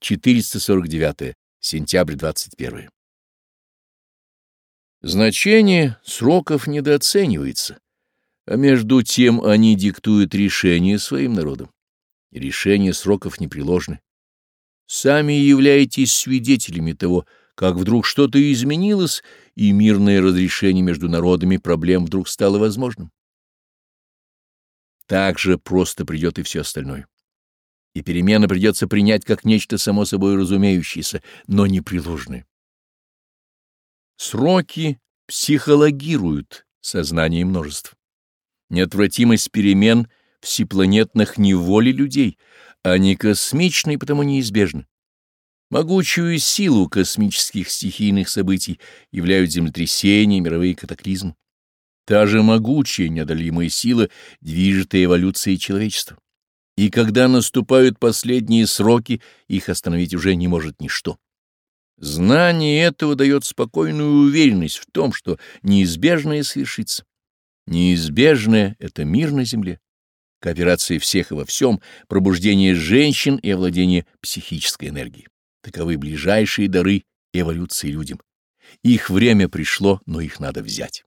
449. Сентябрь 21. Значение сроков недооценивается, а между тем они диктуют решение своим народам. Решения сроков непреложны. Сами являетесь свидетелями того, как вдруг что-то изменилось, и мирное разрешение между народами проблем вдруг стало возможным. Так же просто придет и все остальное и перемены придется принять как нечто само собой разумеющееся, но непреложное. Сроки психологируют сознание множеств. Неотвратимость перемен всепланетных неволи людей, а не космичной, потому неизбежна. Могучую силу космических стихийных событий являются землетрясения, мировые катаклизмы. Та же могучая, неодолимая сила движет и эволюцией человечества и когда наступают последние сроки, их остановить уже не может ничто. Знание этого дает спокойную уверенность в том, что неизбежное свершится. Неизбежное — это мир на земле, кооперация всех и во всем, пробуждение женщин и овладение психической энергией. Таковы ближайшие дары эволюции людям. Их время пришло, но их надо взять.